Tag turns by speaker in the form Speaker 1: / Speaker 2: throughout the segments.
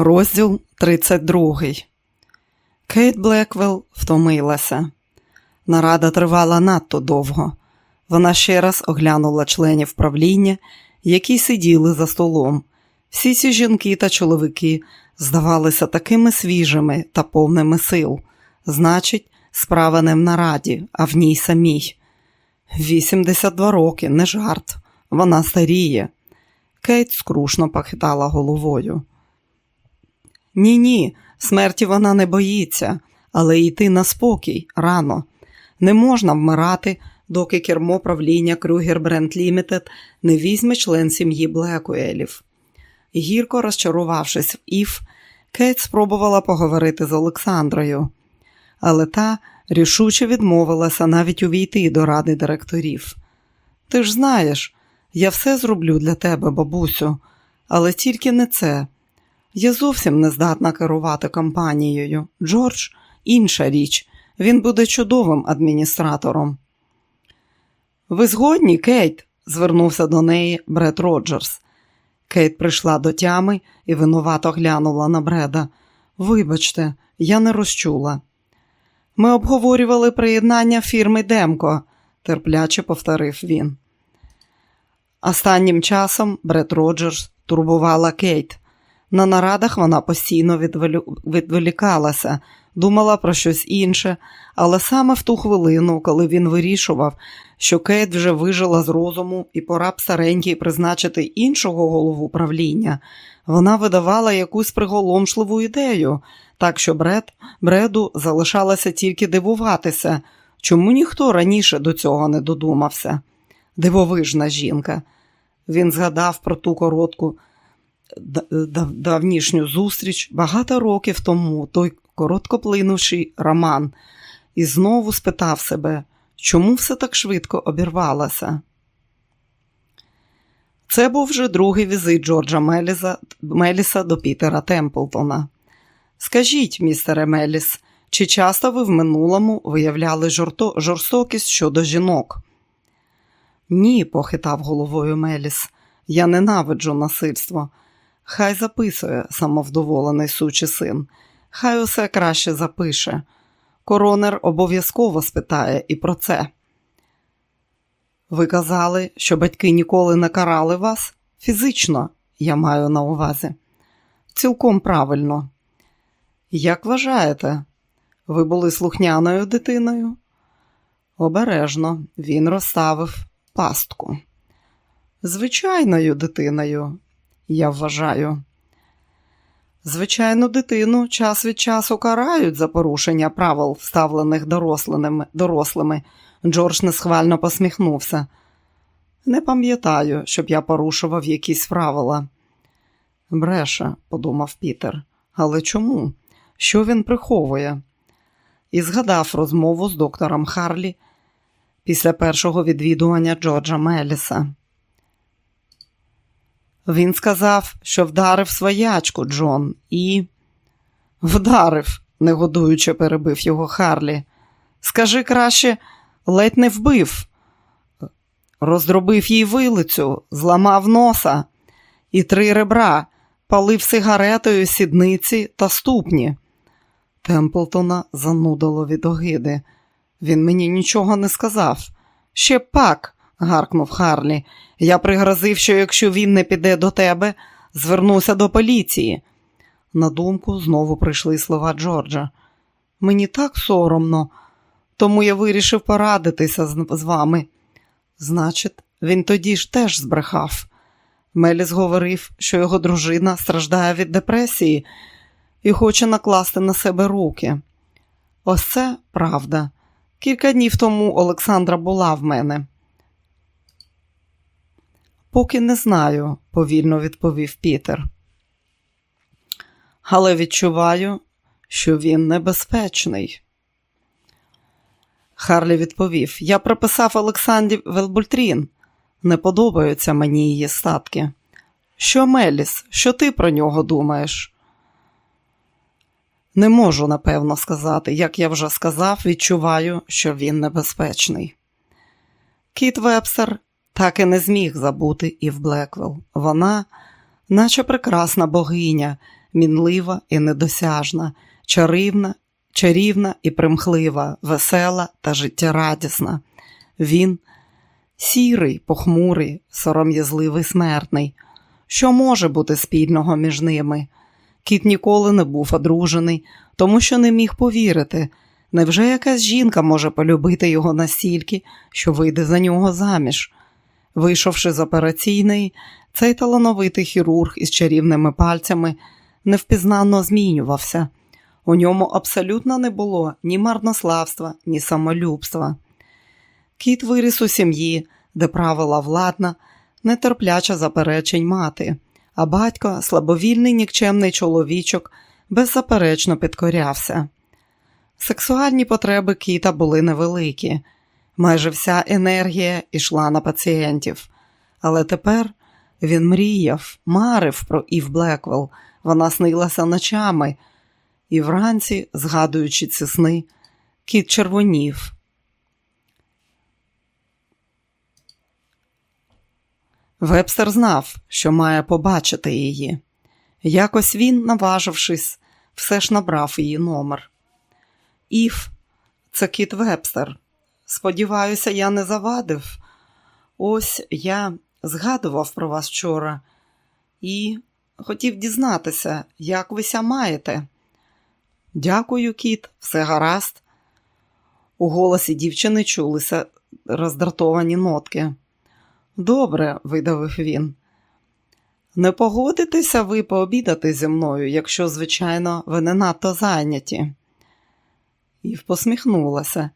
Speaker 1: Розділ 32. Кейт Блеквелл втомилася. Нарада тривала надто довго. Вона ще раз оглянула членів правління, які сиділи за столом. Всі ці жінки та чоловіки здавалися такими свіжими та повними сил. Значить, справа не в нараді, а в ній самій. 82 роки, не жарт. Вона старіє. Кейт скрушно похитала головою. Ні, ні, смерті вона не боїться, але йти на спокій рано. Не можна вмирати, доки кермо правління Крюгер Брент Лімітед не візьме член сім'ї Блекуелів. Гірко розчарувавшись в Ів, Кейт спробувала поговорити з Олександрою, але та рішуче відмовилася навіть увійти до ради директорів. Ти ж знаєш, я все зроблю для тебе, бабусю, але тільки не це. Я зовсім не здатна керувати компанією. Джордж інша річ, він буде чудовим адміністратором. Ви згодні, Кейт? звернувся до неї Бред Роджерс. Кейт прийшла до тями і винувато глянула на Бреда. Вибачте, я не розчула. Ми обговорювали приєднання фірми Демко, терпляче повторив він. Останнім часом Бред Роджерс турбувала Кейт. На нарадах вона постійно відволікалася, думала про щось інше, але саме в ту хвилину, коли він вирішував, що Кейт вже вижила з розуму і пора б старенькій призначити іншого голову правління, вона видавала якусь приголомшливу ідею, так що Бред, Бреду залишалося тільки дивуватися, чому ніхто раніше до цього не додумався. Дивовижна жінка. Він згадав про ту коротку давнішню зустріч багато років тому, той короткоплинувший роман, і знову спитав себе, чому все так швидко обірвалося. Це був вже другий візит Джорджа Меліса, Меліса до Пітера Темплтона. Скажіть, містере Меліс, чи часто ви в минулому виявляли жорто, жорстокість щодо жінок? Ні, похитав головою Меліс. Я ненавиджу насильство. Хай записує, самовдоволений сучий син. Хай усе краще запише. Коронер обов'язково спитає і про це. Ви казали, що батьки ніколи не карали вас? Фізично, я маю на увазі. Цілком правильно. Як вважаєте, ви були слухняною дитиною? Обережно він розставив пастку. Звичайною дитиною, я вважаю. Звичайно, дитину час від часу карають за порушення правил, вставлених дорослими. Джордж несхвально посміхнувся. Не пам'ятаю, щоб я порушував якісь правила. Бреше, подумав Пітер, але чому? Що він приховує? І згадав розмову з доктором Харлі після першого відвідування Джорджа Меліса. Він сказав, що вдарив своячку Джон і. Вдарив, негодуючи перебив його Харлі. Скажи краще, ледь не вбив, роздробив їй вилицю, зламав носа і три ребра, палив сигаретою сідниці та ступні. Темплтона занудило від огиди. Він мені нічого не сказав. Ще пак, гаркнув Харлі. Я пригрозив, що якщо він не піде до тебе, звернуся до поліції. На думку знову прийшли слова Джорджа. Мені так соромно, тому я вирішив порадитися з вами. Значить, він тоді ж теж збрехав. Меліс говорив, що його дружина страждає від депресії і хоче накласти на себе руки. Ось це правда. Кілька днів тому Олександра була в мене. Поки не знаю, повільно відповів Пітер. Але відчуваю, що він небезпечний. Харлі відповів: Я прописав Олександрі Велбутрин. Не подобаються мені її статки. Що, Меліс, що ти про нього думаєш? Не можу напевно сказати. Як я вже сказав, відчуваю, що він небезпечний. Кіт Вепсер так і не зміг забути Ів Блеквелл. Вона наче прекрасна богиня, мінлива і недосяжна, чарівна, чарівна і примхлива, весела та життєрадісна. Він сірий, похмурий, сором'язливий смертний. Що може бути спільного між ними? Кіт ніколи не був одружений, тому що не міг повірити. Невже якась жінка може полюбити його настільки, що вийде за нього заміж? Вийшовши з операційної, цей талановитий хірург із чарівними пальцями невпізнанно змінювався. У ньому абсолютно не було ні марнославства, ні самолюбства. Кіт виріс у сім'ї, де правила владна, нетерпляча заперечень мати, а батько, слабовільний нікчемний чоловічок, беззаперечно підкорявся. Сексуальні потреби кіта були невеликі, майже вся енергія йшла на пацієнтів. Але тепер він мріяв, марив про Ів Блеквелл, вона снилася ночами, і вранці, згадуючи ці сни, кіт червонів. Вебстер знав, що має побачити її. Якось він, наважившись, все ж набрав її номер. Ів, це кіт Вебстер. Сподіваюся, я не завадив. Ось я згадував про вас вчора і хотів дізнатися, як ви ся маєте. Дякую, кіт, все гаразд. У голосі дівчини чулися роздратовані нотки. Добре, видавив він. Не погодитеся ви пообідати зі мною, якщо, звичайно, ви не надто зайняті. Ів посміхнулася.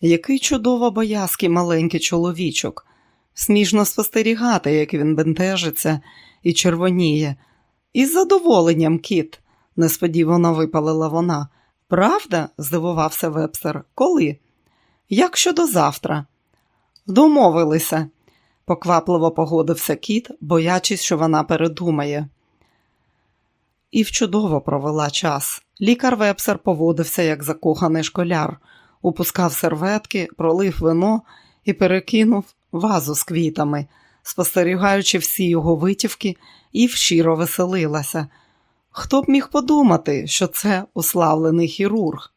Speaker 1: Який чудово боязкий маленький чоловічок. Смішно спостерігати, як він бентежиться і червоніє. Із задоволенням, кіт, несподівано випалила вона. Правда? здивувався вебстер. Коли? Як щодо завтра? Домовилися, поквапливо погодився кіт, боячись, що вона передумає. Ів чудово провела час. Лікар вепсер поводився як закоханий школяр, упускав серветки, пролив вино і перекинув вазу з квітами, спостерігаючи всі його витівки, Ів щиро веселилася. Хто б міг подумати, що це уславлений хірург?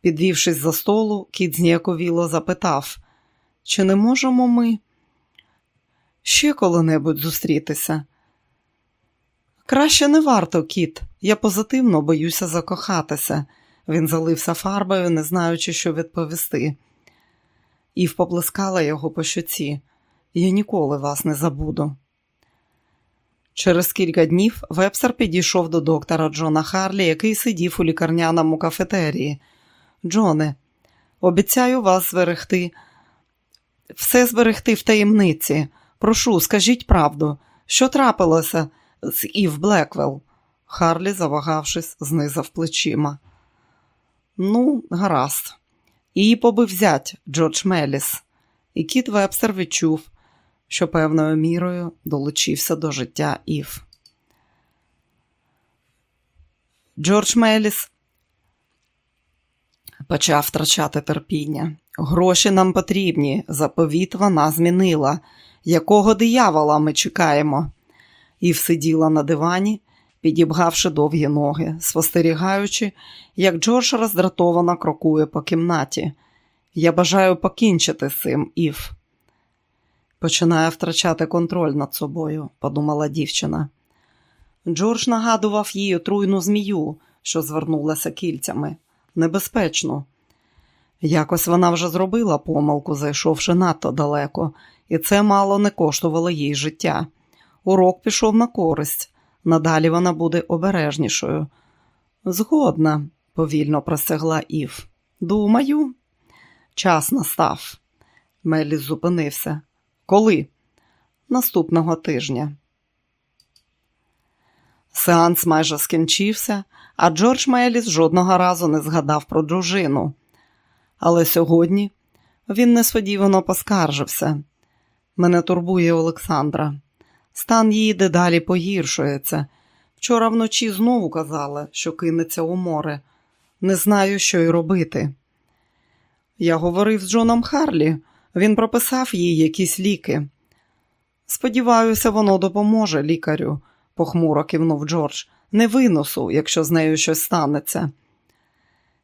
Speaker 1: Підвівшись з-за столу, Кіт зніяковіло запитав, чи не можемо ми ще коли-небудь зустрітися? Краще не варто, Кіт. Я позитивно боюся закохатися. Він залився фарбою, не знаючи, що відповісти. Ів поплескала його по щоці. Я ніколи вас не забуду. Через кілька днів вебстер підійшов до доктора Джона Харлі, який сидів у лікарняному кафетерії. Джоне, обіцяю вас зберегти, все зберегти в таємниці. Прошу, скажіть правду, що трапилося з Ів Блеквелл? Харлі, завагавшись, знизав плечима. Ну, гаразд. Її побив зять Джордж Меліс, і Кіт Вебстер відчув, що певною мірою долучився до життя Ів. Джордж Меліс почав втрачати терпіння. Гроші нам потрібні, заповіт вона змінила. Якого диявола ми чекаємо? Ів сиділа на дивані, підібгавши довгі ноги, спостерігаючи, як Джордж роздратовано крокує по кімнаті. Я бажаю покінчити з цим, Ів. Починає втрачати контроль над собою, подумала дівчина. Джордж нагадував їй отруйну змію, що звернулася кільцями. Небезпечно. Якось вона вже зробила помилку, зайшовши надто далеко, і це мало не коштувало їй життя. Урок пішов на користь. Надалі вона буде обережнішою. Згодна, повільно простягла Ів. Думаю, час настав. Меліс зупинився. Коли? Наступного тижня. Сеанс майже скінчився, а Джордж Меліс жодного разу не згадав про дружину. Але сьогодні він несподівано поскаржився. Мене турбує Олександра. Стан її дедалі погіршується. Вчора вночі знову казала, що кинеться у море. Не знаю, що й робити. Я говорив з Джоном Харлі, він прописав їй якісь ліки. Сподіваюся, воно допоможе лікарю, похмуро кивнув Джордж. Не виносу, якщо з нею щось станеться.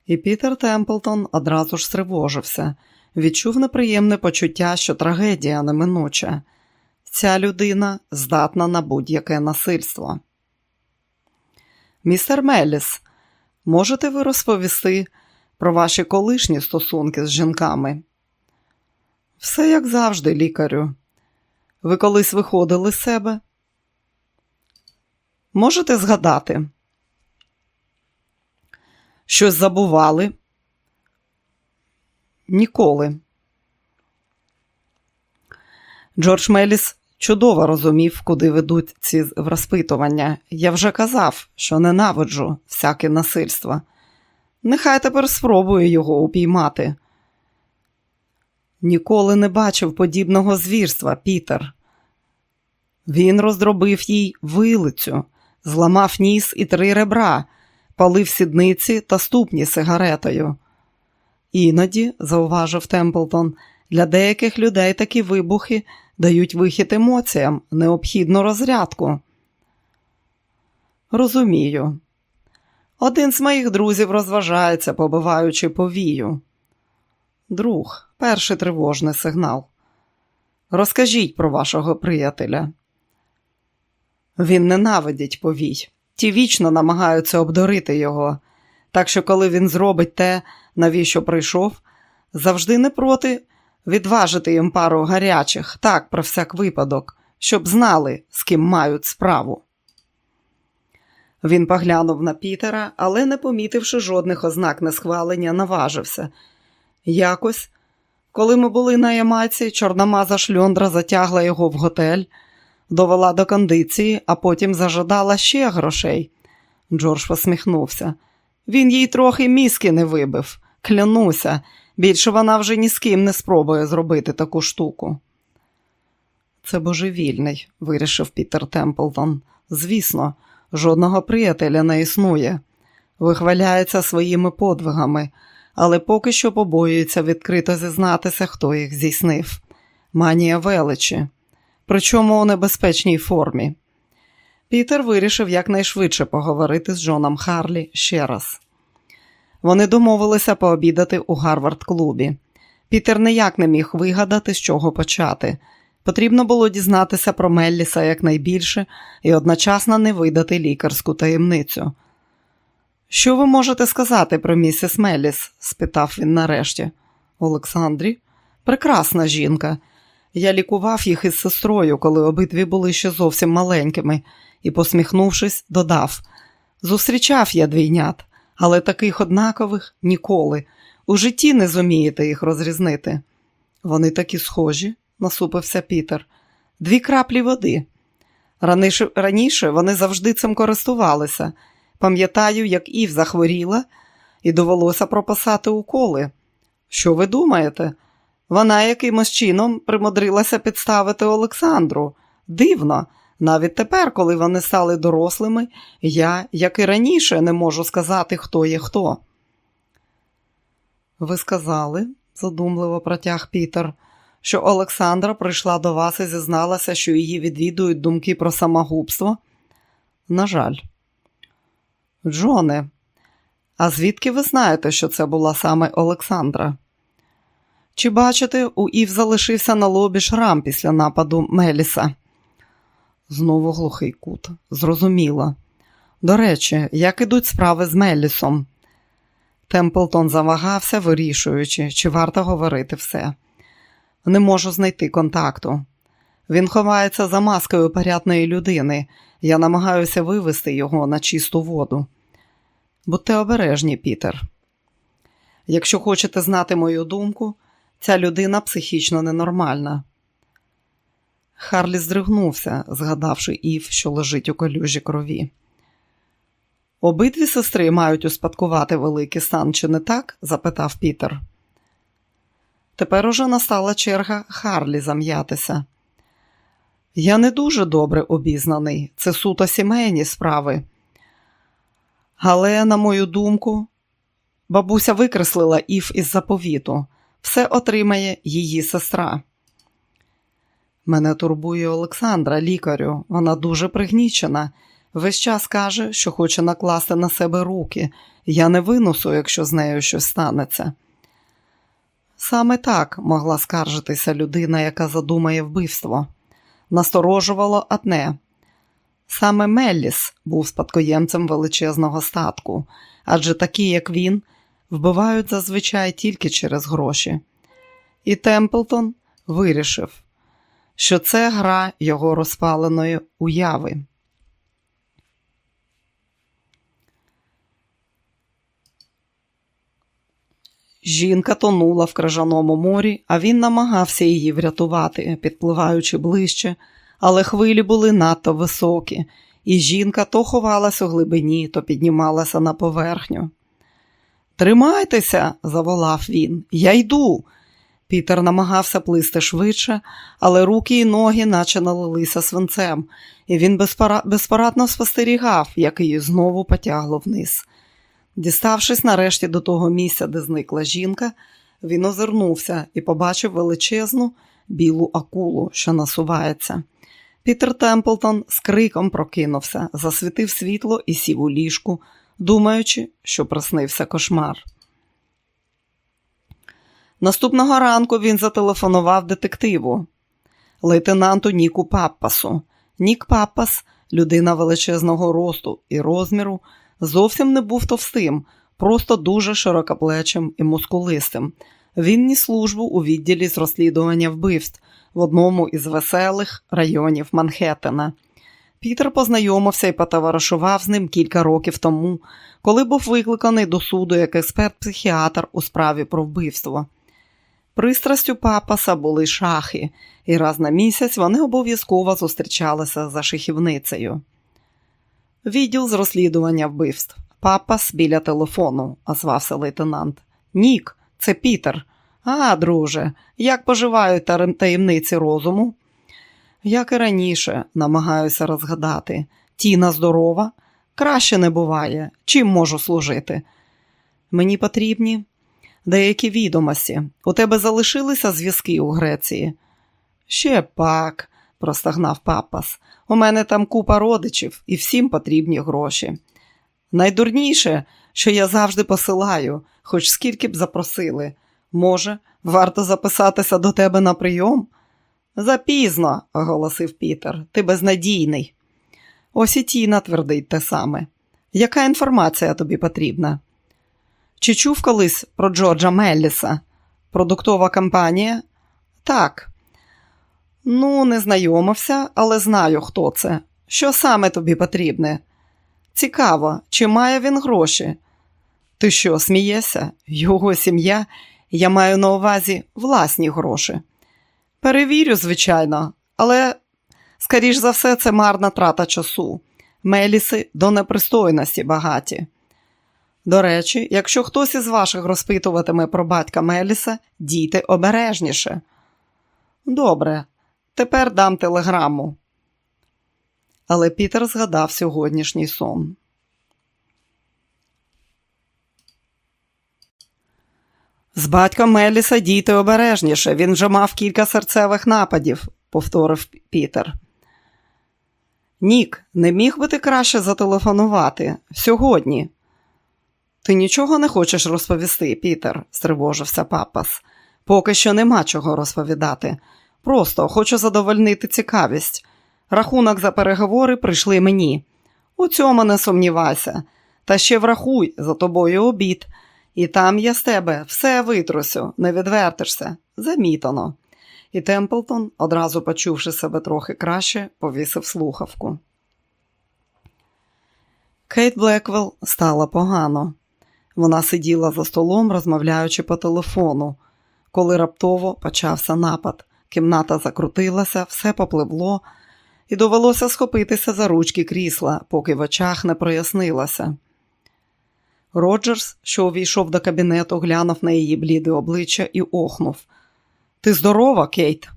Speaker 1: І Пітер Темплтон одразу ж стривожився, відчув неприємне почуття, що трагедія неминуча. Ця людина здатна на будь-яке насильство. Містер Меліс, можете ви розповісти про ваші колишні стосунки з жінками? Все як завжди, лікарю. Ви колись виходили з себе? Можете згадати? Щось забували? Ніколи. Джордж Меліс чудово розумів, куди ведуть ці розпитування. Я вже казав, що ненавиджу всяке насильство. Нехай тепер спробую його упіймати. Ніколи не бачив подібного звірства, Пітер. Він роздробив їй вилицю, зламав ніс і три ребра, палив сідниці та ступні сигаретою. Іноді, зауважив Темплтон, для деяких людей такі вибухи дають вихід емоціям, необхідну розрядку. Розумію. Один з моїх друзів розважається, побиваючи повію. Друг, перший тривожний сигнал. Розкажіть про вашого приятеля. Він ненавидить повій. Ті вічно намагаються обдурити його, так що, коли він зробить те, навіщо прийшов, завжди не проти відважити їм пару гарячих, так, про всяк випадок, щоб знали, з ким мають справу. Він поглянув на Пітера, але, не помітивши жодних ознак несхвалення, наважився. Якось, коли ми були на Ямайці, чорномаза шльондра затягла його в готель, довела до кондиції, а потім зажадала ще грошей. Джордж посміхнувся. Він їй трохи мізки не вибив. Клянуся, більше вона вже ні з ким не спробує зробити таку штуку. Це божевільний, вирішив Пітер Темплтон. Звісно, жодного приятеля не існує. Вихваляється своїми подвигами, але поки що побоюється відкрито зізнатися, хто їх здійснив. Манія величі, причому у небезпечній формі. Пітер вирішив якнайшвидше поговорити з Джоном Харлі ще раз. Вони домовилися пообідати у Гарвард-клубі. Пітер ніяк не міг вигадати, з чого почати. Потрібно було дізнатися про Мелліса якнайбільше і одночасно не видати лікарську таємницю. Що ви можете сказати про місіс Мелліс? спитав він нарешті. Олександрі, прекрасна жінка. Я лікував їх із сестрою, коли обидві були ще зовсім маленькими, і, посміхнувшись, додав Зустрічав я двійнят але таких однакових ніколи. У житті не зумієте їх розрізнити. Вони такі схожі, насупився Пітер. Дві краплі води. Раніше, вони завжди цим користувалися. Пам'ятаю, як Ів захворіла і довелося пропасати уколи. Що ви думаєте? Вона якимось чином примудрилася підставити Олександру. Дивно, навіть тепер, коли вони стали дорослими, я, як і раніше, не можу сказати, хто є хто. Ви сказали, задумливо протяг Пітер, що Олександра прийшла до вас і зізналася, що її відвідують думки про самогубство? На жаль. Джоне, а звідки ви знаєте, що це була саме Олександра? Чи бачите, у Ів залишився на лобі шрам після нападу Меліса? Знову глухий кут. Зрозуміла. До речі, як ідуть справи з Меллісом? Темплтон завагався, вирішуючи, чи варто говорити все. Не можу знайти контакту. Він ховається за маскою порядної людини. Я намагаюся вивести його на чисту воду. Будьте обережні, Пітер. Якщо хочете знати мою думку, ця людина психічно ненормальна. Харлі здригнувся, згадавши Ів, що лежить у калюжі крові. Обидві сестри мають успадкувати великий стан, чи не так? запитав Пітер. Тепер уже настала черга Харлі зам'ятися. Я не дуже добре обізнаний, це суто сімейні справи. Але, на мою думку, бабуся викреслила Ів із заповіту. Все отримає її сестра. Мене турбує Олександра, лікарю. Вона дуже пригнічена. Весь час каже, що хоче накласти на себе руки. Я не виносу, якщо з нею щось станеться. Саме так могла скаржитися людина, яка задумає вбивство. Насторожувало одне. Саме Мелліс був спадкоємцем величезного статку, адже такі, як він, вбивають зазвичай тільки через гроші. І Темплтон вирішив, що це гра його розпаленої уяви. Жінка тонула в крижаному морі, а він намагався її врятувати, підпливаючи ближче, але хвилі були надто високі, і жінка то ховалась у глибині, то піднімалася на поверхню. Тримайтеся, заволав він, я йду. Пітер намагався плисти швидше, але руки і ноги наче налилися свинцем, і він безпорадно спостерігав, як її знову потягло вниз. Діставшись нарешті до того місця, де зникла жінка, він озирнувся і побачив величезну білу акулу, що насувається. Пітер Темплтон з криком прокинувся, засвітив світло і сів у ліжку, думаючи, що приснився кошмар. Наступного ранку він зателефонував детективу, лейтенанту Ніку Паппасу. Нік Паппас, людина величезного росту і розміру, зовсім не був товстим, просто дуже широкоплечим і мускулистим. Він ніс службу у відділі з розслідування вбивств в одному із веселих районів Манхеттена. Пітер познайомився і потоваришував з ним кілька років тому, коли був викликаний до суду як експерт-психіатр у справі про вбивство. Пристрастю папаса були шахи, і раз на місяць вони обов'язково зустрічалися за шахівницею. Відділ з розслідування вбивств. Папас біля телефону, озвався лейтенант. Нік, це Пітер. А, друже, як поживають таємниці розуму? Як і раніше, намагаюся розгадати. Тіна здорова, краще не буває. Чим можу служити? Мені потрібні деякі відомості. У тебе залишилися зв'язки у Греції? Ще пак, простагнав папас. У мене там купа родичів і всім потрібні гроші. Найдурніше, що я завжди посилаю, хоч скільки б запросили. Може, варто записатися до тебе на прийом? Запізно, оголосив Пітер, ти безнадійний. Ось і Тіна твердить те саме. Яка інформація тобі потрібна? Чи чув колись про Джорджа Мелліса? Продуктова компанія? Так. Ну, не знайомився, але знаю, хто це. Що саме тобі потрібне? Цікаво, чи має він гроші? Ти що, смієшся? Його сім'я, я маю на увазі власні гроші. Перевірю, звичайно, але, скоріш за все, це марна трата часу. Меліси до непристойності багаті. До речі, якщо хтось із ваших розпитуватиме про батька Меліса, дійте обережніше. Добре, тепер дам телеграму. Але Пітер згадав сьогоднішній сон. З батьком Меліса дійте обережніше. Він вже мав кілька серцевих нападів, повторив Пітер. Нік, не міг би ти краще зателефонувати сьогодні. Ти нічого не хочеш розповісти, Пітер, стривожився папас. Поки що нема чого розповідати. Просто хочу задовольнити цікавість. Рахунок за переговори прийшли мені. У цьому не сумнівайся. Та ще врахуй за тобою обід. І там я з тебе все витрусю, не відвертишся. Замітано. І Темплтон, одразу почувши себе трохи краще, повісив слухавку. Кейт Блеквелл стала погано. Вона сиділа за столом, розмовляючи по телефону. Коли раптово почався напад, кімната закрутилася, все попливло, і довелося схопитися за ручки крісла, поки в очах не прояснилося. Роджерс, що увійшов до кабінету, глянув на її бліде обличчя і охнув. Ти здорова, Кейт?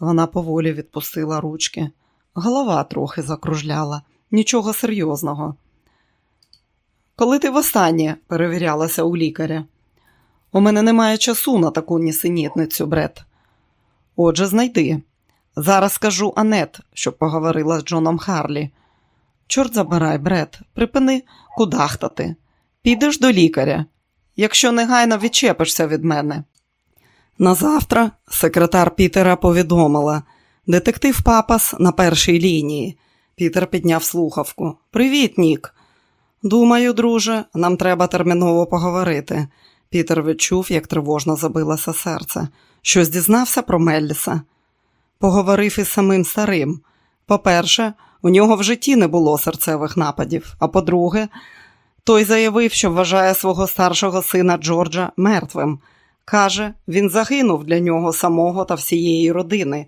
Speaker 1: Вона поволі відпустила ручки. Голова трохи закружляла, нічого серйозного. Коли ти востаннє перевірялася у лікаря? У мене немає часу на таку нісенітницю, Бред. Отже, знайди. Зараз скажу Анет, щоб поговорила з Джоном Харлі. Чорт забирай, Бред, припини кудахтати. Підеш до лікаря, якщо негайно відчепишся від мене. Назавтра секретар Пітера повідомила детектив Папас на першій лінії. Пітер підняв слухавку. Привіт, Нік. Думаю, друже, нам треба терміново поговорити. Пітер відчув, як тривожно забилося серце. Щось дізнався про Мелліса. Поговорив із самим старим. По-перше, у нього в житті не було серцевих нападів. А по-друге, той заявив, що вважає свого старшого сина Джорджа мертвим. Каже, він загинув для нього самого та всієї родини.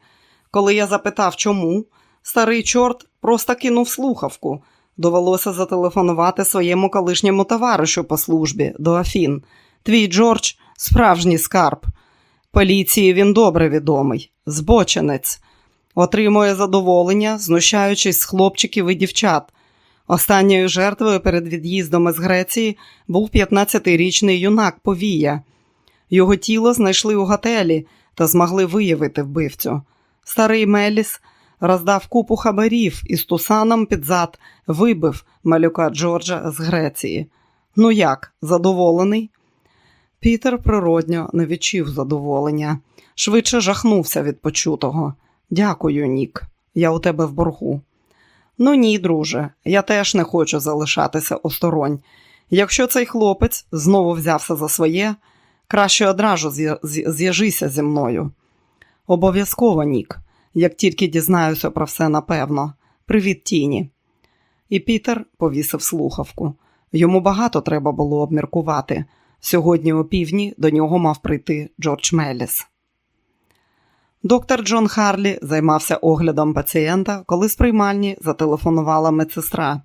Speaker 1: Коли я запитав, чому, старий чорт просто кинув слухавку. Довелося зателефонувати своєму колишньому товаришу по службі до Афін. Твій Джордж справжній скарб. Поліції він добре відомий, збоченець, отримує задоволення, знущаючись з хлопчиків і дівчат. Останньою жертвою перед від'їздом із Греції був 15-річний юнак Повія. Його тіло знайшли у готелі та змогли виявити вбивцю. Старий Меліс роздав купу хабарів і з тусаном під зад вибив малюка Джорджа з Греції. Ну як, задоволений? Пітер природньо не відчув задоволення, швидше жахнувся від почутого. Дякую, Нік, я у тебе в боргу. Ну ні, друже, я теж не хочу залишатися осторонь. Якщо цей хлопець знову взявся за своє, краще одразу з'яжися зі мною. Обов'язково, Нік, як тільки дізнаюся про все напевно. Привіт, Тіні. І Пітер повісив слухавку. Йому багато треба було обміркувати. Сьогодні о півдні до нього мав прийти Джордж Меліс. Доктор Джон Харлі займався оглядом пацієнта, коли з приймальні зателефонувала медсестра.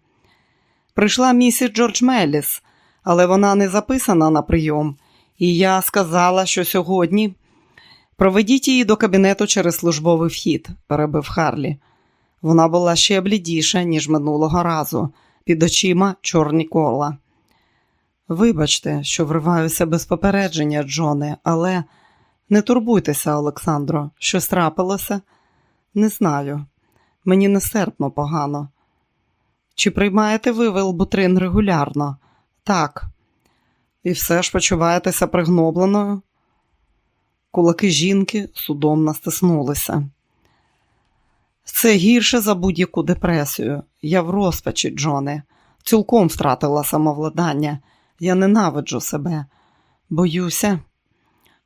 Speaker 1: Прийшла місіс Джордж Меліс, але вона не записана на прийом, і я сказала, що сьогодні проведіть її до кабінету через службовий вхід, перебив Харлі. Вона була ще блідіша, ніж минулого разу, під очима чорні кола. Вибачте, що вриваюся без попередження, Джоне, але не турбуйтеся, Олександро, що трапилося? Не знаю. Мені нестерпно погано. Чи приймаєте ви велбутрин регулярно? Так. І все ж почуваєтеся пригнобленою? Кулаки жінки судомно стиснулися. Це гірше за будь-яку депресію. Я в розпачі, Джоне, цілком втратила самовладання. Я ненавиджу себе. Боюся,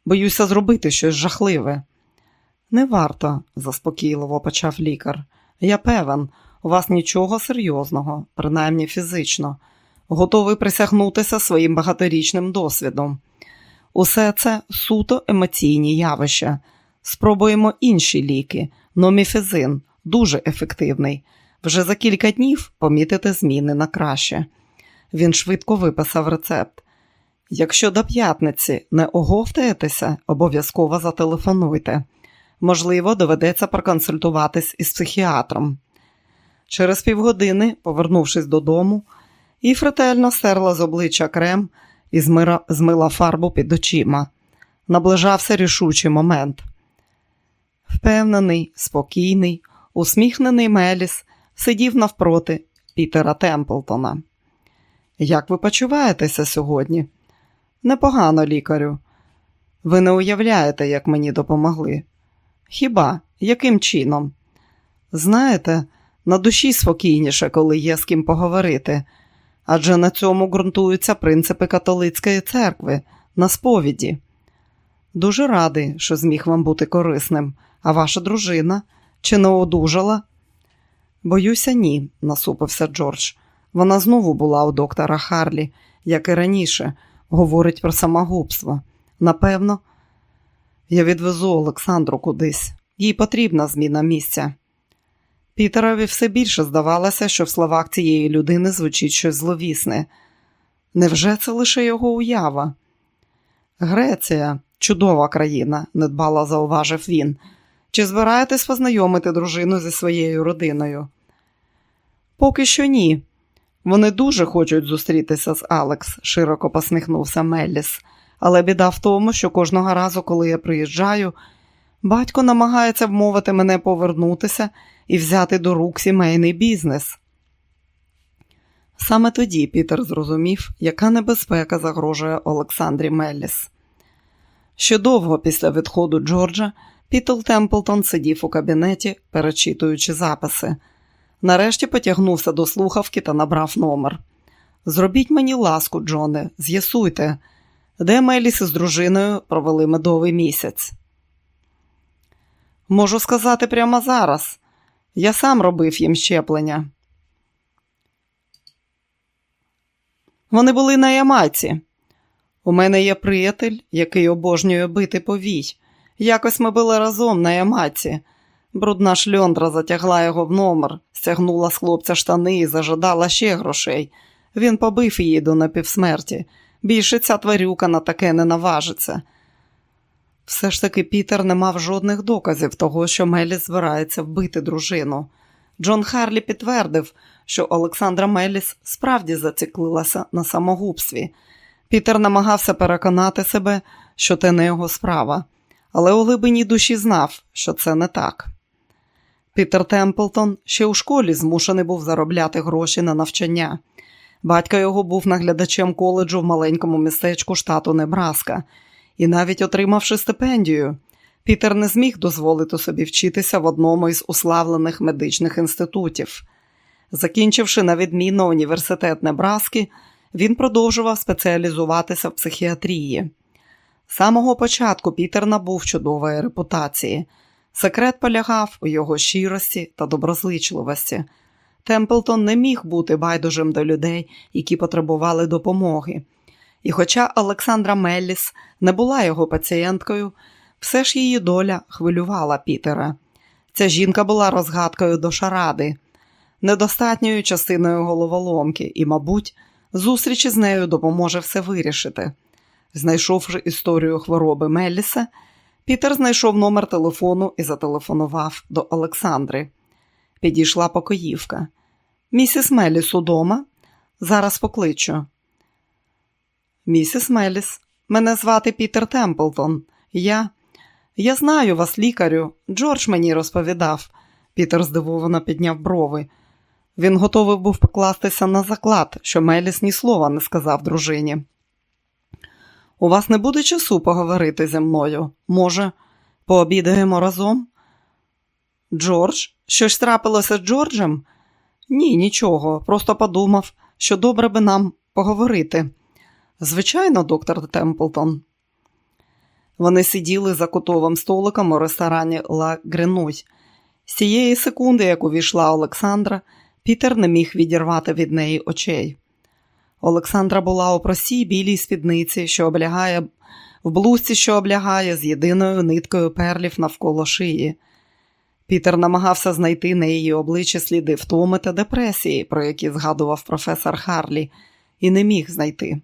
Speaker 1: боюся зробити щось жахливе. Не варто, заспокійливо почав лікар. Я певен, у вас нічого серйозного, принаймні фізично, готовий присягнутися своїм багаторічним досвідом. Усе це суто емоційні явища. Спробуємо інші ліки, номіфезин, дуже ефективний. Вже за кілька днів помітите зміни на краще. Він швидко виписав рецепт. Якщо до п'ятниці не оговтаєтеся, обов'язково зателефонуйте. Можливо, доведеться проконсультуватись із психіатром. Через півгодини, повернувшись додому, Іф ретельно стерла з обличчя крем і змира... змила фарбу під очима. Наближався рішучий момент. Впевнений, спокійний, усміхнений Меліс сидів навпроти Пітера Темплтона. Як ви почуваєтеся сьогодні? Непогано, лікарю. Ви не уявляєте, як мені допомогли. Хіба, яким чином? Знаєте, на душі спокійніше, коли є з ким поговорити, адже на цьому ґрунтуються принципи католицької церкви, на сповіді. Дуже радий, що зміг вам бути корисним, а ваша дружина чи не одужала? Боюся, ні, насупився Джордж. Вона знову була у доктора Харлі, як і раніше, говорить про самогубство. Напевно, я відвезу Олександру кудись. Їй потрібна зміна місця. Пітерові все більше здавалося, що в словах цієї людини звучить щось зловісне. Невже це лише його уява? Греція, чудова країна, недбало зауважив він. Чи збираєтесь познайомити дружину зі своєю родиною? Поки що ні. Вони дуже хочуть зустрітися з Алекс, широко посміхнувся Мелліс. Але біда в тому, що кожного разу, коли я приїжджаю, Батько намагається вмовити мене повернутися і взяти до рук сімейний бізнес. Саме тоді Пітер зрозумів, яка небезпека загрожує Олександрі Мелліс. Ще довго після відходу Джорджа Пітл Темплтон сидів у кабінеті, перечитуючи записи. Нарешті потягнувся до слухавки та набрав номер. Зробіть мені ласку, Джоне, з'ясуйте, де Меліс із дружиною провели медовий місяць. Можу сказати прямо зараз. Я сам робив їм щеплення. Вони були на Ямайці. У мене є приятель, який обожнює бити повій. Якось ми були разом на Ямайці. Брудна шльондра затягла його в номер, стягнула з хлопця штани і зажадала ще грошей. Він побив її до напівсмерті. Більше ця тварюка на таке не наважиться. Все ж таки Пітер не мав жодних доказів того, що Меліс збирається вбити дружину. Джон Харлі підтвердив, що Олександра Меліс справді заціклилася на самогубстві. Пітер намагався переконати себе, що це не його справа, але у глибині душі знав, що це не так. Пітер Темплтон ще у школі змушений був заробляти гроші на навчання. Батько його був наглядачем коледжу в маленькому містечку штату Небраска, і навіть отримавши стипендію, Пітер не зміг дозволити собі вчитися в одному із уславлених медичних інститутів. Закінчивши на відмінно університет Небраски, він продовжував спеціалізуватися в психіатрії. З самого початку Пітер набув чудової репутації. Секрет полягав у його щирості та доброзичливості. Темплтон не міг бути байдужим до людей, які потребували допомоги. І хоча Олександра Мелліс не була його пацієнткою, все ж її доля хвилювала Пітера. Ця жінка була розгадкою до шаради, недостатньою частиною головоломки, і, мабуть, зустріч із нею допоможе все вирішити. Знайшовши історію хвороби Мелліса, Пітер знайшов номер телефону і зателефонував до Олександри. Підійшла покоївка. Місіс Меліс удома? Зараз покличу. Місіс Меліс, мене звати Пітер Темплтон. Я Я знаю вас, лікарю. Джордж мені розповідав. Пітер здивовано підняв брови. Він готовий був покластися на заклад, що Меліс ні слова не сказав дружині. У вас не буде часу поговорити зі мною? Може, пообідаємо разом? Джордж, щось трапилося з Джорджем? Ні, нічого. Просто подумав, що добре би нам поговорити. Звичайно, доктор Темплтон. Вони сиділи за кутовим столиком у ресторані Ла Гренуй. З цієї секунди, як увійшла Олександра, Пітер не міг відірвати від неї очей. Олександра була у простій білій спідниці, що облягає в блузці, що облягає з єдиною ниткою перлів навколо шиї. Пітер намагався знайти на її обличчі сліди втоми та депресії, про які згадував професор Харлі, і не міг знайти.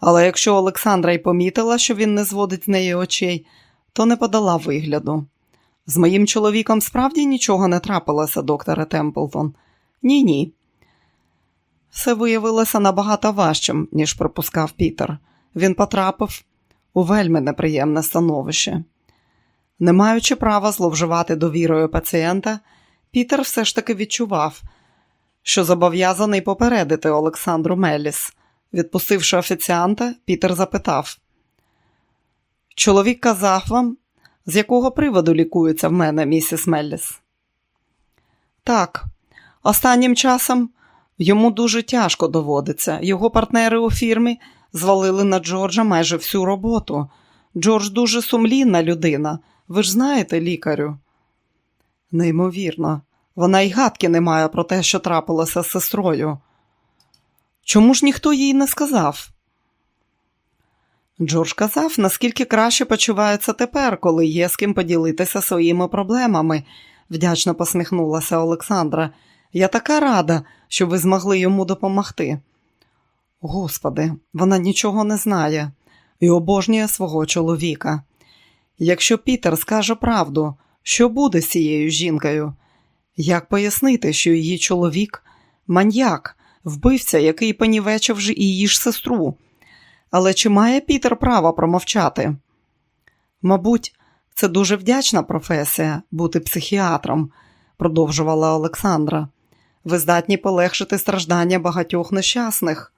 Speaker 1: Але якщо Олександра й помітила, що він не зводить з неї очей, то не подала вигляду. З моїм чоловіком справді нічого не трапилося, докторе Темплтон. Ні, ні. Все виявилося набагато важчим, ніж припускав Пітер. Він потрапив у вельми неприємне становище. Не маючи права зловживати довірою пацієнта, Пітер все ж таки відчував, що зобов'язаний попередити Олександру Меліс. Відпустивши офіціанта, Пітер запитав: Чоловік казав вам, з якого приводу лікується в мене, місіс Мелліс? Так, останнім часом йому дуже тяжко доводиться. Його партнери у фірмі звалили на Джорджа майже всю роботу. Джордж дуже сумлінна людина. Ви ж знаєте, лікарю? Неймовірно, вона й гадки не має про те, що трапилося з сестрою. Чому ж ніхто їй не сказав? Джордж казав, наскільки краще почувається тепер, коли є з ким поділитися своїми проблемами, вдячно посміхнулася Олександра. Я така рада, що ви змогли йому допомогти. Господи, вона нічого не знає і обожнює свого чоловіка. Якщо Пітер скаже правду, що буде з цією жінкою? Як пояснити, що її чоловік маньяк, вбивця, який понівечив же її ж сестру? Але чи має Пітер право промовчати? Мабуть, Це дуже вдячна професія бути психіатром, продовжувала Олександра. Ви здатні полегшити страждання багатьох нещасних.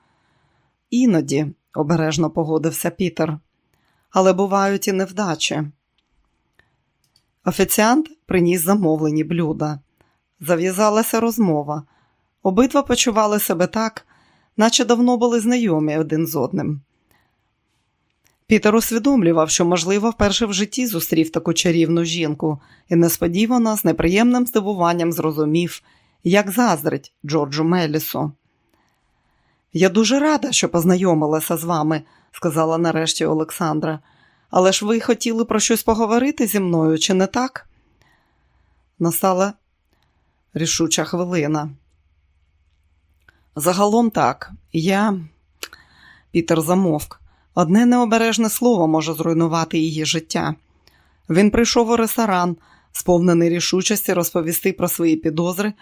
Speaker 1: Іноді, обережно погодився Пітер, але бувають і невдачі. Офіціант приніс замовлені блюда. Зав'язалася розмова. Обидва почували себе так, наче давно були знайомі один з одним. Пітер усвідомлював, що, можливо, вперше в житті зустрів таку чарівну жінку і несподівано з неприємним здивуванням зрозумів, як заздрить Джорджу Мелісу. Я дуже рада, що познайомилася з вами, сказала нарешті Олександра. Але ж ви хотіли про щось поговорити зі мною, чи не так? Настала рішуча хвилина. Загалом так, я, Пітер замовк, одне необережне слово може зруйнувати її життя. Він прийшов у ресторан, сповнений рішучості розповісти про свої підозри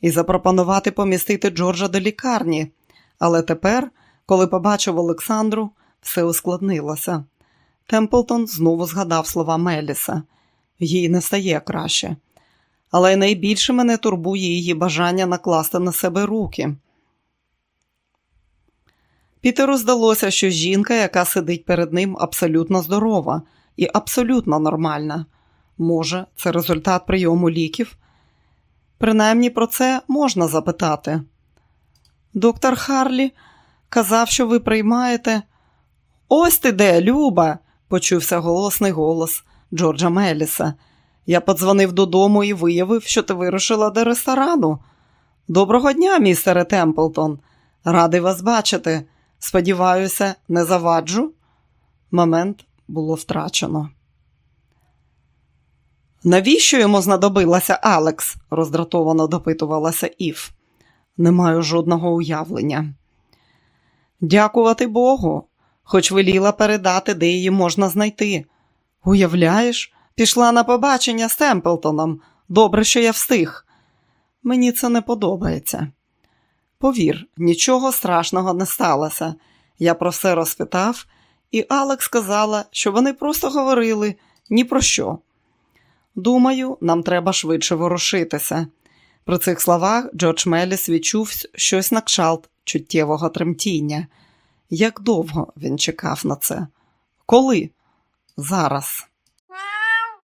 Speaker 1: і запропонувати помістити Джорджа до лікарні. Але тепер, коли побачив Олександру, все ускладнилося. Темплтон знову згадав слова Меліса їй не стає краще. Але найбільше мене турбує її бажання накласти на себе руки. Пітеру здалося, що жінка, яка сидить перед ним, абсолютно здорова і абсолютно нормальна. Може, це результат прийому ліків? Принаймні про це можна запитати. Доктор Харлі казав, що ви приймаєте. Ось ти де, Люба, почувся голосний голос Джорджа Меліса. Я подзвонив додому і виявив, що ти вирушила до ресторану. Доброго дня, містере Темплтон. Радий вас бачити. Сподіваюся, не заваджу. Момент було втрачено. Навіщо йому знадобилася Алекс? роздратовано допитувалася Ів. Не маю жодного уявлення. Дякувати Богу, хоч веліла передати, де її можна знайти. Уявляєш, пішла на побачення з Темплтоном. Добре, що я встиг. Мені це не подобається. Повір, нічого страшного не сталося. Я про все розпитав, і Алекс сказала, що вони просто говорили ні про що. Думаю, нам треба швидше ворушитися. При цих словах Джордж Меліс відчув щось на кшалт чуттєвого тремтіння. Як довго він чекав на це? Коли? Зараз.